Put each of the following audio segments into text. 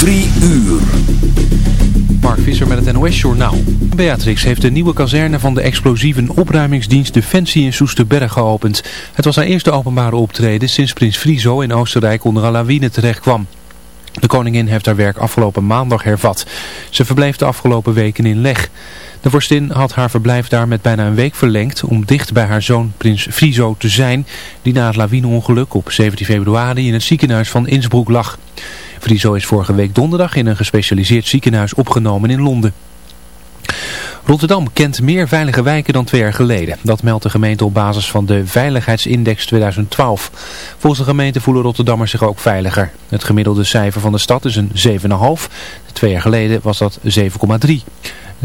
Drie uur. Mark Visser met het NOS-journaal. Beatrix heeft de nieuwe kazerne van de explosieve opruimingsdienst Defensie in Soesterberg geopend. Het was haar eerste openbare optreden sinds prins Friso in Oostenrijk onder een lawine terecht kwam. De koningin heeft haar werk afgelopen maandag hervat. Ze verbleef de afgelopen weken in Leg. De vorstin had haar verblijf daar met bijna een week verlengd om dicht bij haar zoon prins Friso te zijn, die na het lawineongeluk op 17 februari in het ziekenhuis van Innsbruck lag. Friso is vorige week donderdag in een gespecialiseerd ziekenhuis opgenomen in Londen. Rotterdam kent meer veilige wijken dan twee jaar geleden. Dat meldt de gemeente op basis van de Veiligheidsindex 2012. Volgens de gemeente voelen Rotterdammers zich ook veiliger. Het gemiddelde cijfer van de stad is een 7,5. Twee jaar geleden was dat 7,3.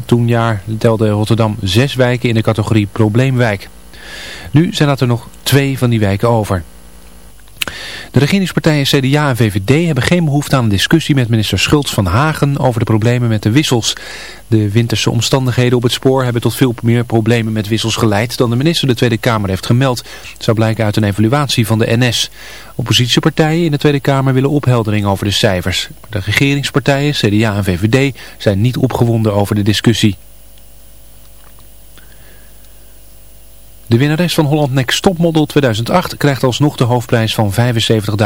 Toen jaar telde Rotterdam zes wijken in de categorie probleemwijk. Nu zijn dat er nog twee van die wijken over. De regeringspartijen CDA en VVD hebben geen behoefte aan een discussie met minister Schultz van Hagen over de problemen met de wissels. De winterse omstandigheden op het spoor hebben tot veel meer problemen met wissels geleid dan de minister de Tweede Kamer heeft gemeld. Zou blijken uit een evaluatie van de NS. Oppositiepartijen in de Tweede Kamer willen opheldering over de cijfers. De regeringspartijen, CDA en VVD, zijn niet opgewonden over de discussie. De winnares van Holland Next Topmodel 2008 krijgt alsnog de hoofdprijs van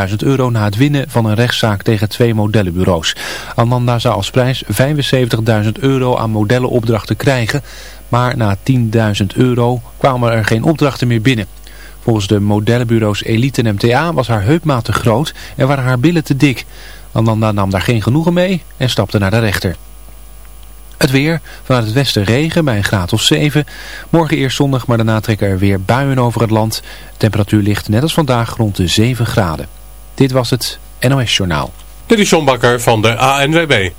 75.000 euro na het winnen van een rechtszaak tegen twee modellenbureaus. Amanda zou als prijs 75.000 euro aan modellenopdrachten krijgen, maar na 10.000 euro kwamen er geen opdrachten meer binnen. Volgens de modellenbureaus Elite en MTA was haar heupmaat te groot en waren haar billen te dik. Amanda nam daar geen genoegen mee en stapte naar de rechter. Het weer, vanuit het westen regen bij een graad of 7. Morgen eerst zonnig, maar daarna trekken er weer buien over het land. Temperatuur ligt net als vandaag rond de 7 graden. Dit was het NOS Journaal. Dit is John Bakker van de ANWB.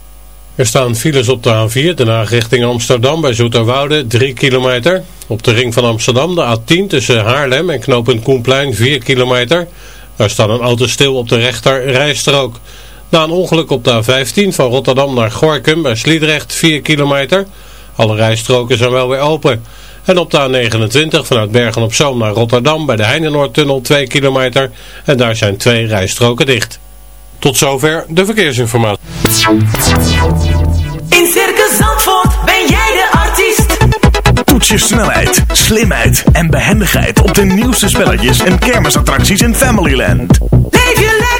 Er staan files op de A4, daarna richting Amsterdam bij Zoeterwoude 3 kilometer. Op de ring van Amsterdam de A10 tussen Haarlem en knooppunt Koenplein 4 kilometer. Daar staat een auto stil op de rechter rijstrook. Na een ongeluk op de A15 van Rotterdam naar Gorkum bij Sliedrecht 4 kilometer. Alle rijstroken zijn wel weer open. En op de A29 vanuit Bergen op Zoom naar Rotterdam bij de Heinenoordtunnel 2 kilometer. En daar zijn twee rijstroken dicht. Tot zover de verkeersinformatie. In Circus Zandvoort ben jij de artiest. Toets je snelheid, slimheid en behendigheid op de nieuwste spelletjes en kermisattracties in Familyland. Leef je lekker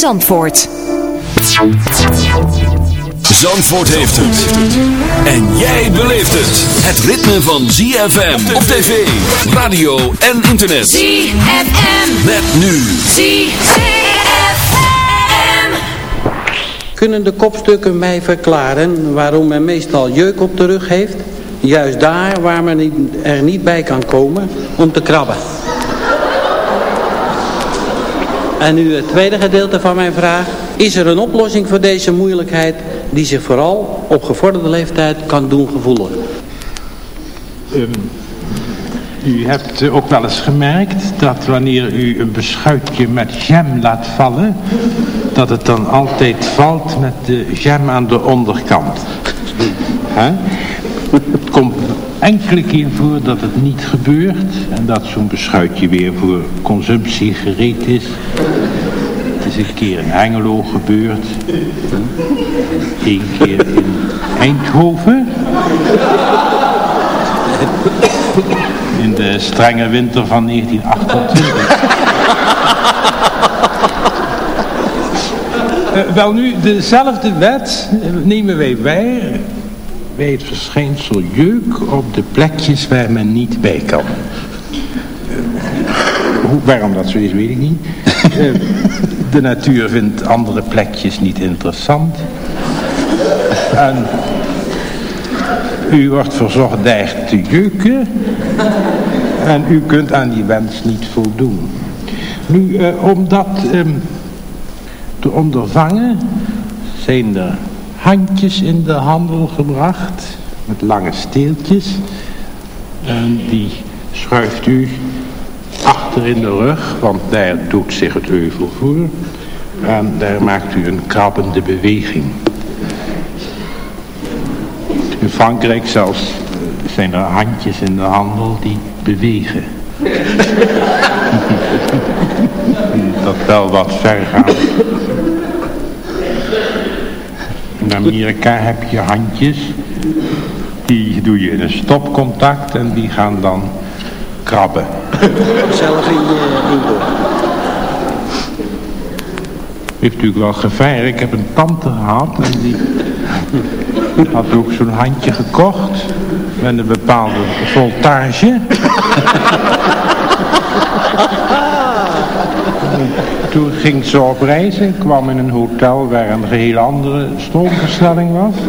Zandvoort. Zandvoort heeft het. En jij beleeft het. Het ritme van ZFM op tv, radio en internet. ZFM. Met nu. ZFM. Kunnen de kopstukken mij verklaren waarom men meestal jeuk op de rug heeft? Juist daar waar men er niet bij kan komen om te krabben. En nu het tweede gedeelte van mijn vraag. Is er een oplossing voor deze moeilijkheid die zich vooral op gevorderde leeftijd kan doen gevoelen? Ehm, u hebt ook wel eens gemerkt dat wanneer u een beschuitje met jam laat vallen, dat het dan altijd valt met de jam aan de onderkant. Hè? Het komt enkele keer voor dat het niet gebeurt en dat zo'n beschuitje weer voor consumptie gereed is. Het is een keer in Hengelo gebeurd. Eén keer in Eindhoven. In de strenge winter van 1928. Eh, wel nu, dezelfde wet nemen wij bij, bij het verschijnsel jeuk op de plekjes waar men niet bij kan. Eh, hoe, waarom dat zo is, weet ik niet. Eh, de natuur vindt andere plekjes niet interessant. En u wordt verzocht daar te jeuken. En u kunt aan die wens niet voldoen. Nu, eh, om dat ehm, te ondervangen zijn er handjes in de handel gebracht. Met lange steeltjes. En die schuift u achter in de rug, want daar doet zich het euvel voor. En daar maakt u een krabbende beweging. In Frankrijk zelfs zijn er handjes in de handel die bewegen. Dat wel wat ver gaat. In Amerika heb je handjes. Die doe je in een stopcontact en die gaan dan krabben. Zelf in je je- Heeft natuurlijk wel gevaar. Ik heb een tante gehad en die had ook zo'n handje gekocht. Met een bepaalde voltage. Toen ging ze op reis en kwam in een hotel waar een geheel andere stroomversnelling was.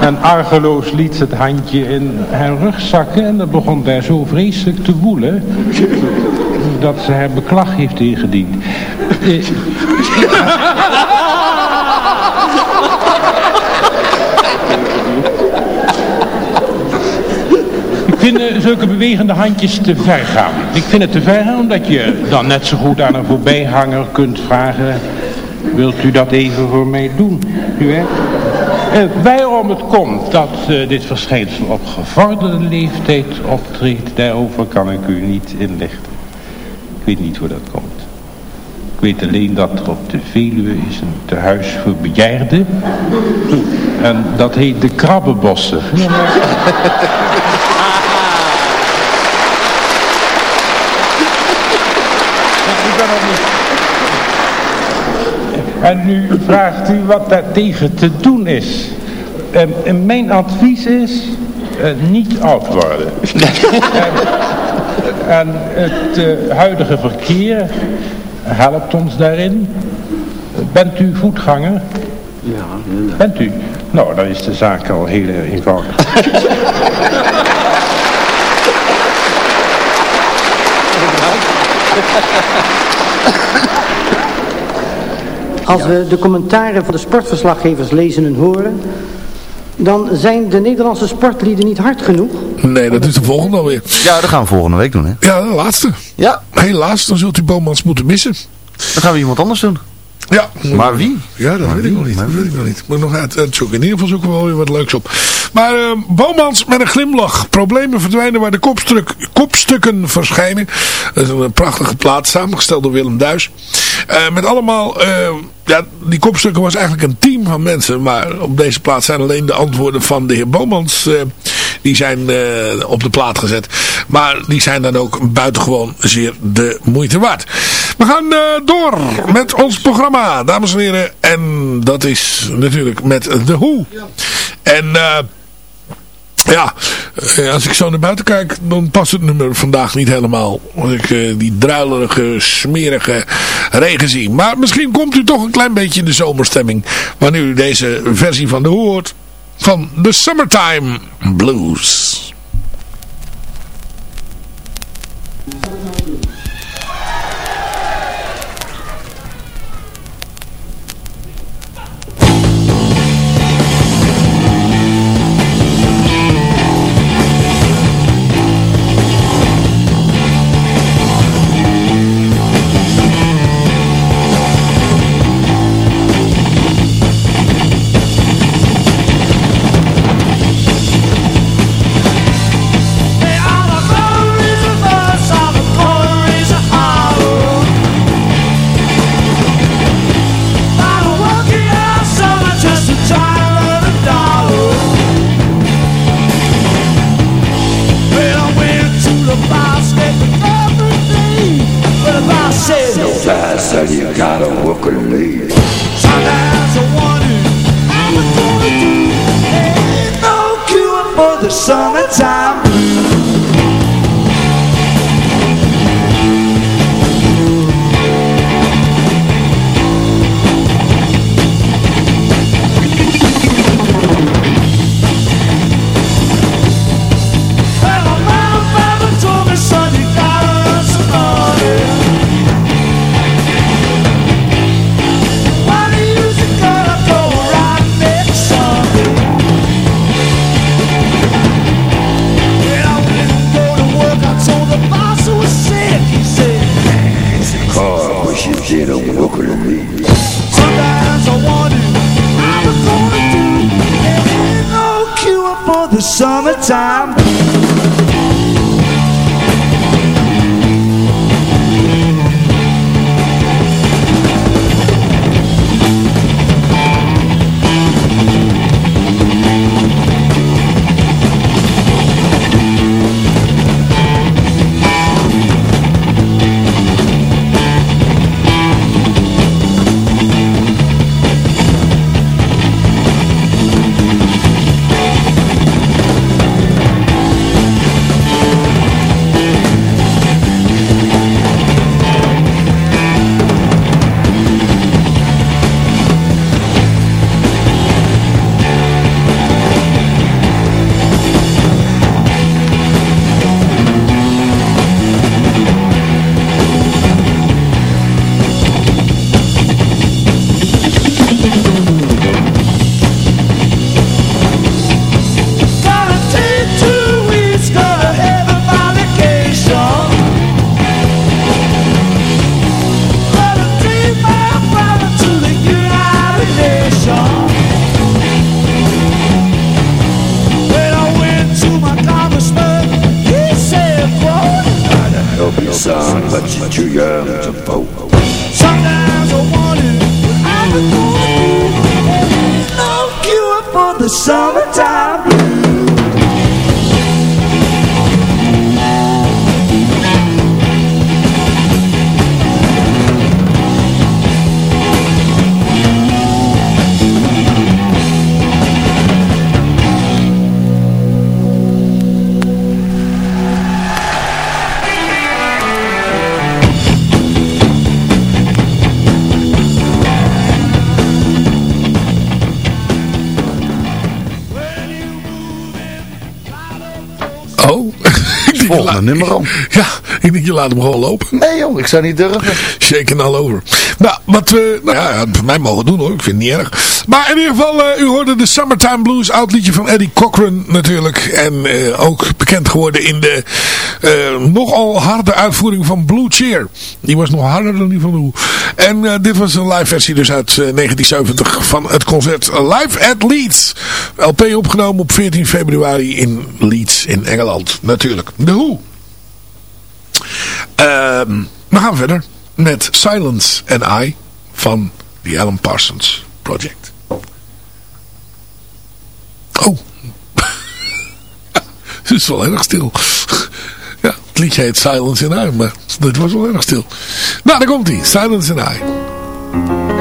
En argeloos liet ze het handje in haar rug zakken en dat begon daar zo vreselijk te woelen dat ze haar beklag heeft ingediend. Vind zulke bewegende handjes te ver gaan. Ik vind het te ver gaan omdat je dan net zo goed aan een voorbijganger kunt vragen... Wilt u dat even voor mij doen? U, hè? Eh, waarom het komt dat eh, dit verschijnsel op gevorderde leeftijd optreedt, daarover kan ik u niet inlichten. Ik weet niet hoe dat komt. Ik weet alleen dat er op de Veluwe is een tehuis voor bejaarden. En dat heet de Krabbenbossen. Ik ben nog niet. En nu vraagt u wat daartegen te doen is. En, en mijn advies is, eh, niet oud worden. en, en het eh, huidige verkeer helpt ons daarin. Bent u voetganger? Ja, Bent u? Nou, dan is de zaak al heel erg eenvoudig. Als we de commentaren van de sportverslaggevers lezen en horen, dan zijn de Nederlandse sportlieden niet hard genoeg. Nee, dat is de volgende alweer. Ja, dat gaan we volgende week doen, hè? Ja, de laatste. Ja. Helaas, dan zult u Bomans moeten missen. Dan gaan we iemand anders doen. Ja. Maar wie? Ja, dat weet ik nog niet. Dat weet ik nog niet. Moet nog uit, uitzoeken. In ieder geval zoeken we wel weer wat leuks op. Maar uh, Bomans met een glimlach. Problemen verdwijnen waar de kopstuk, kopstukken verschijnen. Dat is een prachtige plaat, samengesteld door Willem Duis. Uh, met allemaal... Uh, ja, die kopstukken was eigenlijk een team van mensen. Maar op deze plaat zijn alleen de antwoorden van de heer Bomans... Die zijn op de plaat gezet. Maar die zijn dan ook buitengewoon zeer de moeite waard. We gaan door met ons programma, dames en heren. En dat is natuurlijk met The Who. En ja, als ik zo naar buiten kijk, dan past het nummer vandaag niet helemaal. Als ik die druilerige, smerige regen zie. Maar misschien komt u toch een klein beetje in de zomerstemming. Wanneer u deze versie van Who hoort. Van The Summertime Blues. Oh. Volgende nummer. Ja, ik denk je laat hem gewoon lopen. Nee joh, ik zou niet durven. Shaken all over. Nou, wat we, nou ja, voor mij mogen doen hoor. Ik vind het niet erg. Maar in ieder geval, eh, u hoorde de Summertime Blues, oud liedje van Eddie Cochran natuurlijk. En eh, ook bekend geworden in de eh, nogal harde uitvoering van Blue Cheer. Die was nog harder dan die van Lou. En eh, dit was een live versie dus uit eh, 1970 van het concert Live at Leeds. LP opgenomen op 14 februari in Leeds in Engeland natuurlijk. De Who. Ehm, we gaan verder met Silence and I van The Alan Parsons Project. Oh. Het is wel erg stil. Ja, het liedje heet Silence and I, maar dit was wel erg stil. Nou, daar komt hij. Silence and I.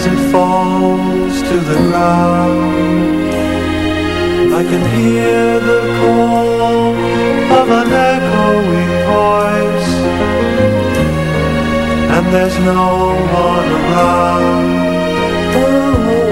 as it falls to the ground. I can hear the call of an echoing voice, and there's no one around. Oh.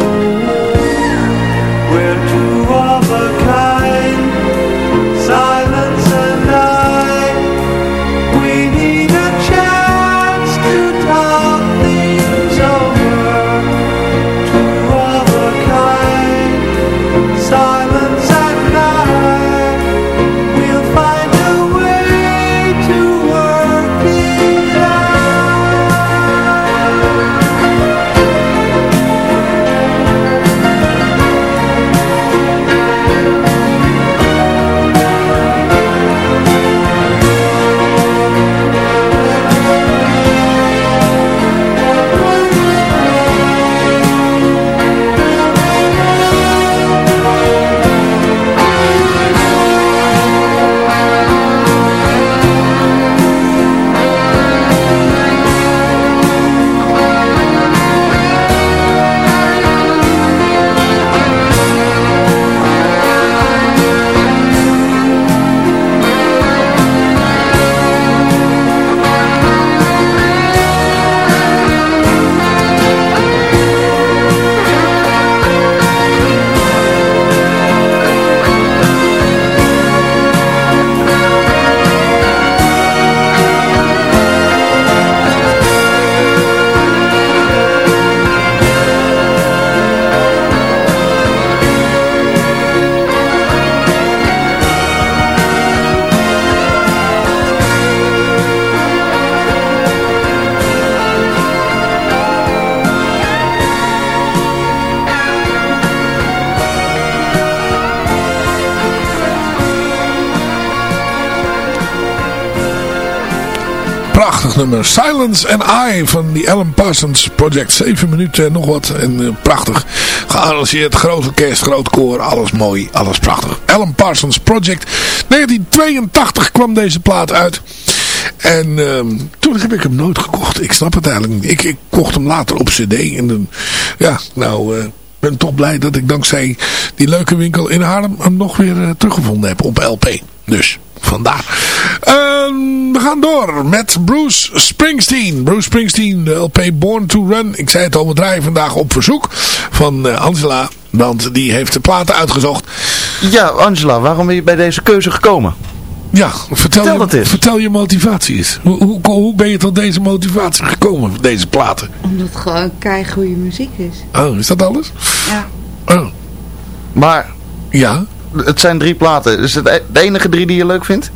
Nummer. Silence and I van die Alan Parsons Project. Zeven minuten en nog wat. En uh, prachtig. Gearrangeerd. Grote kerst, groot koor. Alles mooi. Alles prachtig. Alan Parsons Project. 1982 kwam deze plaat uit. En uh, toen heb ik hem nooit gekocht. Ik snap het eigenlijk niet. Ik, ik kocht hem later op cd. En dan, ja, nou... Uh, ben toch blij dat ik dankzij die leuke winkel in Haarlem hem nog weer uh, teruggevonden heb op LP. Dus vandaar. Uh, we gaan door met Bruce Springsteen. Bruce Springsteen, de LP Born to Run. Ik zei het al, we draaien vandaag op verzoek van uh, Angela. Want die heeft de platen uitgezocht. Ja, Angela, waarom ben je bij deze keuze gekomen? Ja, vertel, vertel je, dat eens. vertel je motivatie eens. Hoe, hoe, hoe ben je tot deze motivatie gekomen, deze platen? Omdat het gewoon keigoede muziek is. Oh, is dat alles? Ja. Oh. Maar... Ja? Het zijn drie platen. Is het de enige drie die je leuk vindt?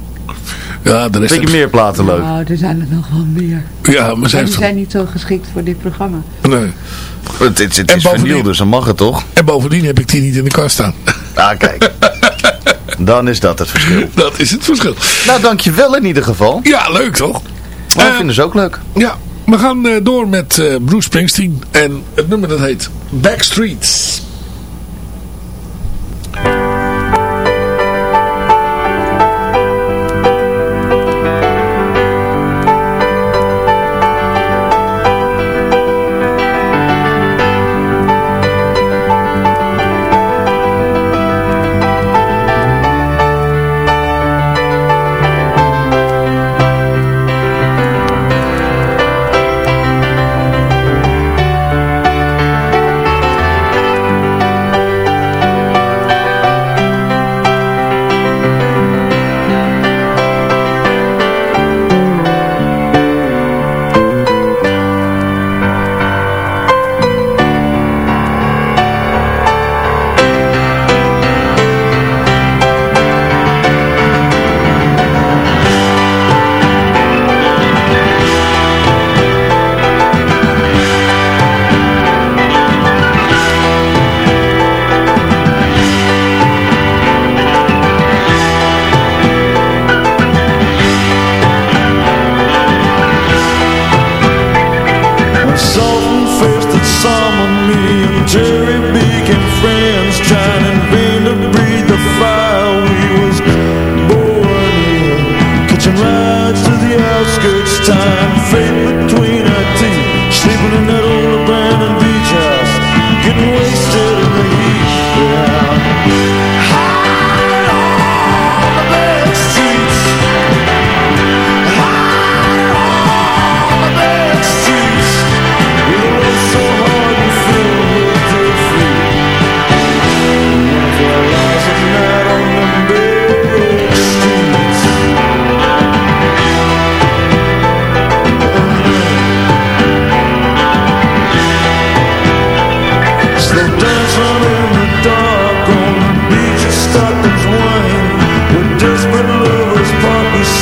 Ja, er is Vind je meer platen leuk? Nou, er zijn er nog wel meer. Ja, maar zijn... die zijn niet zo geschikt voor dit programma. Nee. Het, het, het is vernieuwd, dus dan mag het toch? En bovendien heb ik die niet in de kast staan. Ah, kijk. Dan is dat het verschil. Dat is het verschil. Nou, dankjewel in ieder geval. Ja, leuk toch? Maar ik uh, vind ze ook leuk. Ja, we gaan uh, door met uh, Bruce Springsteen. En het nummer dat heet Backstreets.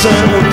and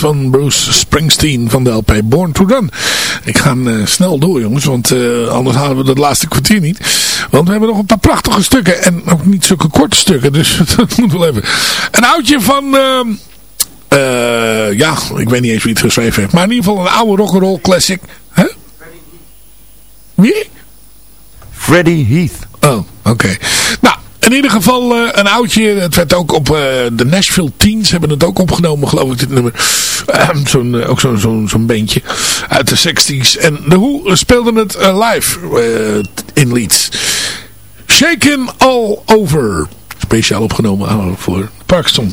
van Bruce Springsteen van de LP Born to Run. Ik ga eh, snel door jongens, want eh, anders halen we dat laatste kwartier niet. Want we hebben nog een paar prachtige stukken en ook niet zulke korte stukken, dus dat moet wel even. Een oudje van... ehm, eh, ja, ik weet niet eens wie het geschreven heeft. Maar in ieder geval een oude rock'n'roll classic. Hè? Wie? Freddie Heath. Oh, oké. Nou, in ieder geval eh, een oudje. Het werd ook op eh, de Nashville Teens hebben het ook opgenomen, geloof ik, dit nummer. Ehm, zo'n, eh, ook zo'n zo'n zo'n beentje uit de 60s. En de Who speelden het live in Leeds. Shaken All Over. Speciaal opgenomen voor Parkinson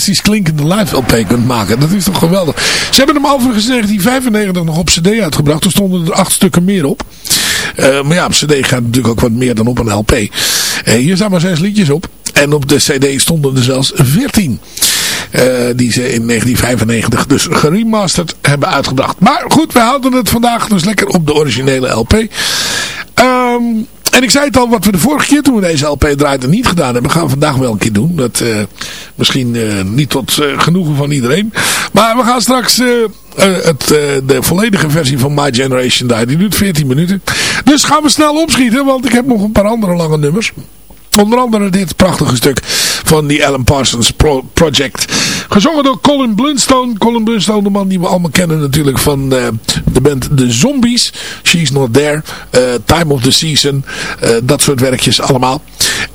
fantastisch klinkende live LP kunt maken. Dat is toch geweldig. Ze hebben hem overigens in 1995 nog op cd uitgebracht. Er stonden er acht stukken meer op. Uh, maar ja, op cd gaat natuurlijk ook wat meer dan op een LP. Uh, hier staan maar zes liedjes op. En op de cd stonden er zelfs veertien. Uh, die ze in 1995 dus geremasterd hebben uitgebracht. Maar goed, we houden het vandaag dus lekker op de originele LP. Um, en ik zei het al, wat we de vorige keer toen we deze LP draaiden niet gedaan hebben, gaan we vandaag wel een keer doen. Dat uh, misschien uh, niet tot uh, genoegen van iedereen. Maar we gaan straks het, de volledige versie van My Generation draaien. Die duurt 14 minuten. Dus gaan we snel opschieten, want ik heb nog een paar andere lange nummers. Onder andere dit prachtige stuk van die Alan Parsons Pro Project. Gezongen door Colin Blunstone. Colin Blunstone, de man die we allemaal kennen natuurlijk van uh, de band The Zombies. She's Not There. Uh, Time of the Season. Uh, dat soort werkjes allemaal.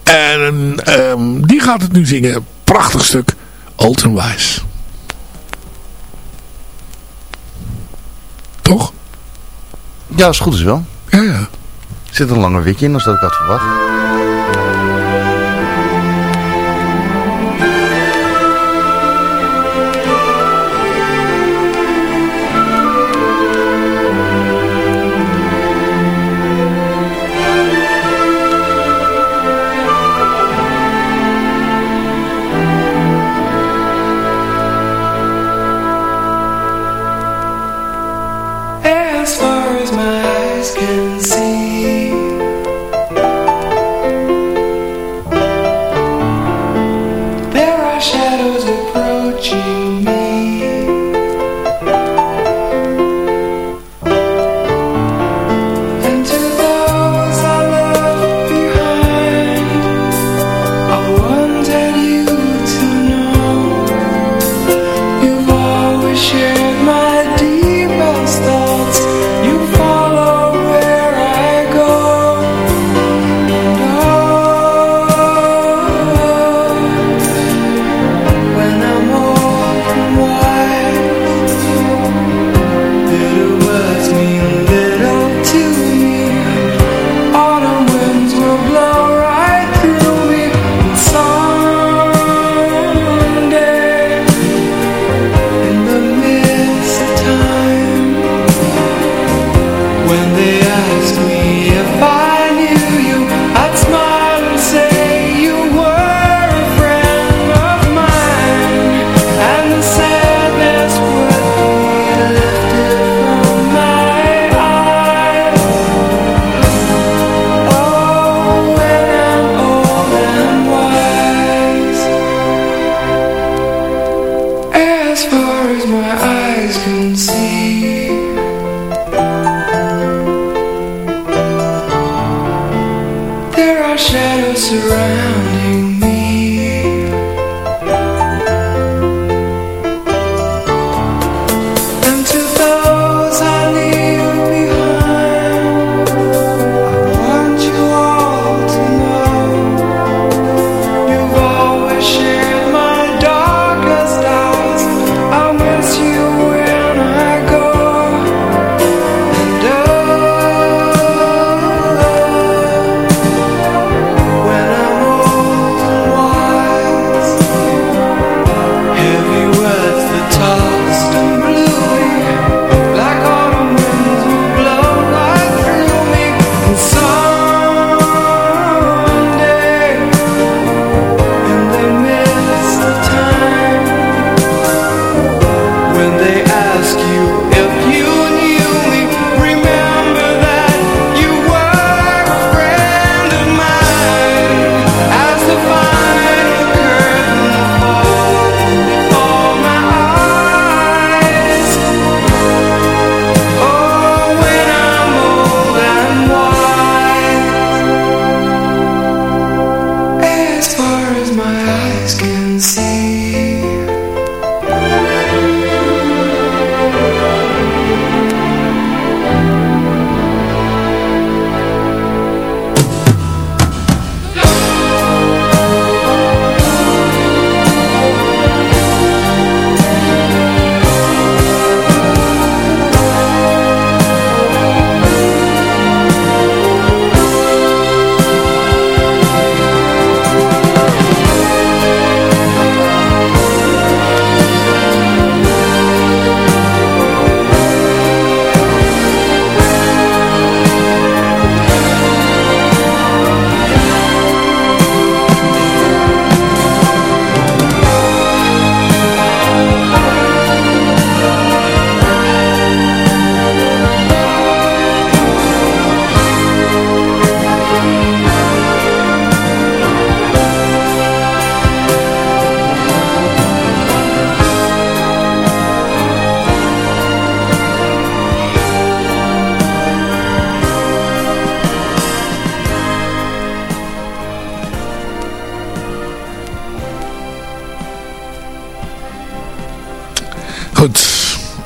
En um, die gaat het nu zingen. Prachtig stuk. And Wise. Toch? Ja, als het goed is wel. Ja, ja. Er zit een langer witje in als dat ik had verwacht.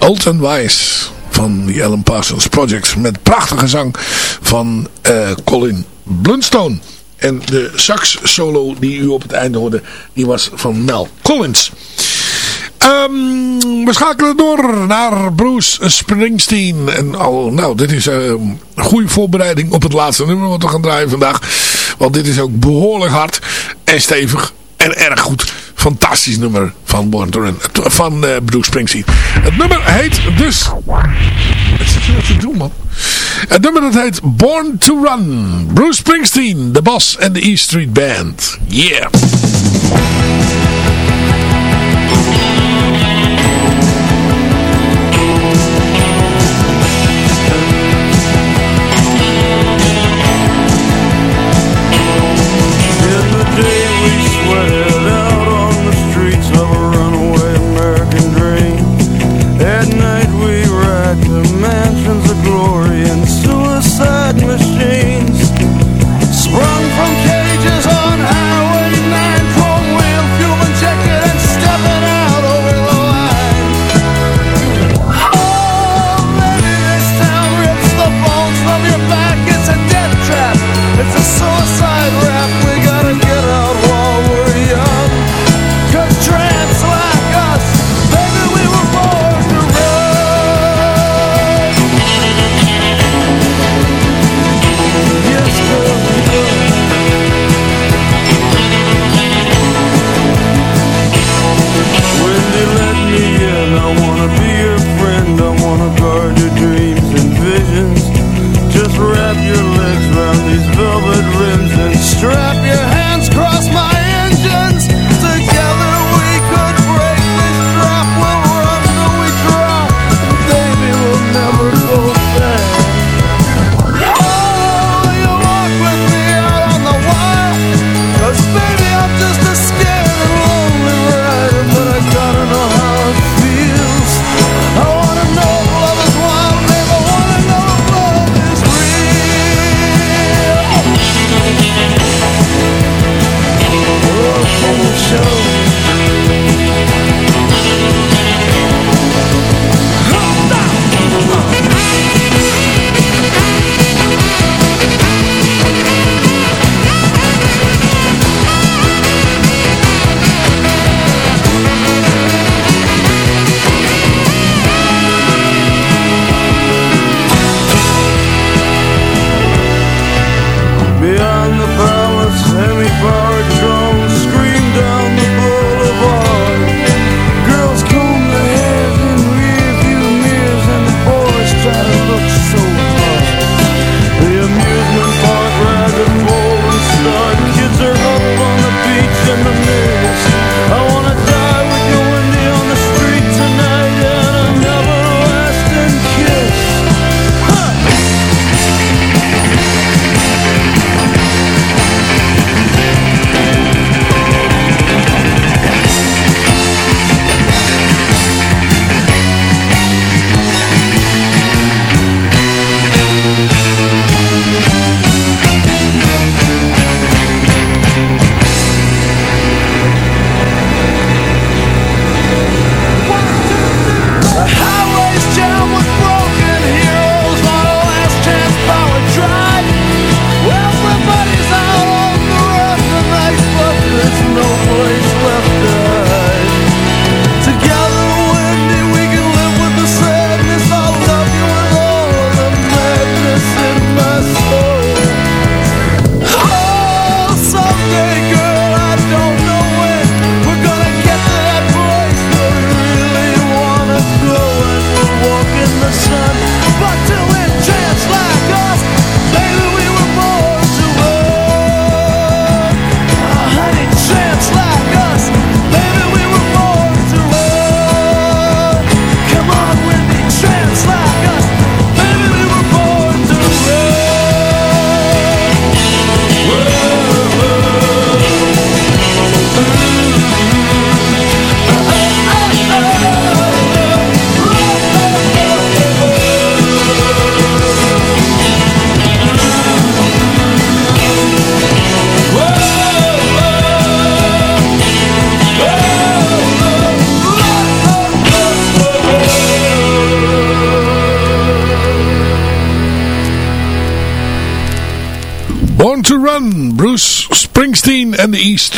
Old Wise van die Alan Parsons Project. Met prachtige zang van uh, Colin Blunstone. En de sax solo die u op het einde hoorde, die was van Mel Collins. Um, we schakelen door naar Bruce Springsteen. En al, nou, dit is een goede voorbereiding op het laatste nummer wat we gaan draaien vandaag. Want dit is ook behoorlijk hard en stevig en erg goed. Fantastisch nummer van Born to Run. Van uh, Bruce Springsteen. Het nummer heet dus... Wat zit je te doen, man? Het nummer dat heet Born to Run. Bruce Springsteen, de Boss en de E Street Band. Yeah!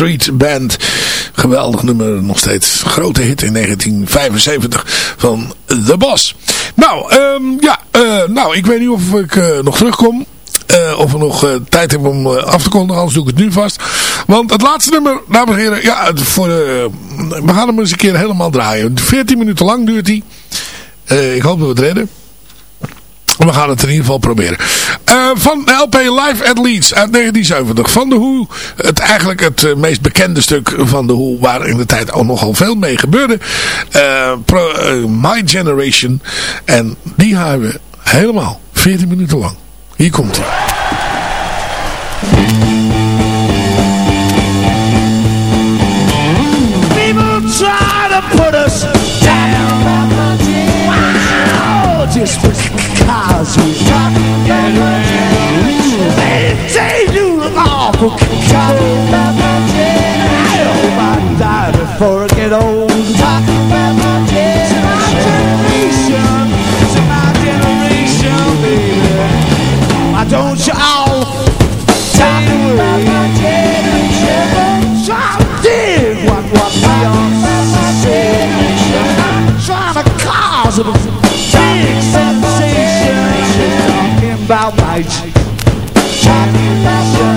Street Band. Geweldig nummer, nog steeds. Grote hit in 1975 van The Boss. Nou, ehm, ja, eh, nou, ik weet niet of ik eh, nog terugkom. Uh, of we nog tijd hebben om af te kondigen, anders doe ik het nu vast. Want het laatste nummer, dames en heren, ja, voor, we gaan hem eens een keer helemaal draaien. 14 minuten lang duurt hij. ik hoop dat we het redden. We gaan het in ieder geval proberen. van de LP Live at Leeds uit 1970. Van de Who. Het, eigenlijk het meest bekende stuk van de Who. Waar in de tijd ook nogal veel mee gebeurde. Pro, My Generation. En die hebben we helemaal 14 minuten lang. Hier komt hij. People just because we talk They say you look awful cocky. I hope I die before I get old. Talk about my generation. My generation, baby. Why don't you all talk about my generation? To dig what, what we are. Trying to cause about. My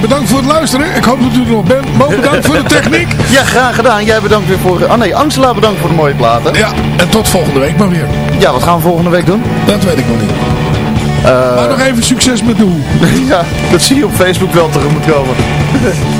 bedankt voor het luisteren. Ik hoop dat u er nog bent. Mo, bedankt voor de techniek. Ja, graag gedaan. Jij bedankt weer voor... Oh nee, Angela bedankt voor de mooie platen. Ja, en tot volgende week maar weer. Ja, wat gaan we volgende week doen? Dat weet ik nog niet. Uh... Maar nog even succes met de hoe. ja, dat zie je op Facebook wel tegemoet komen.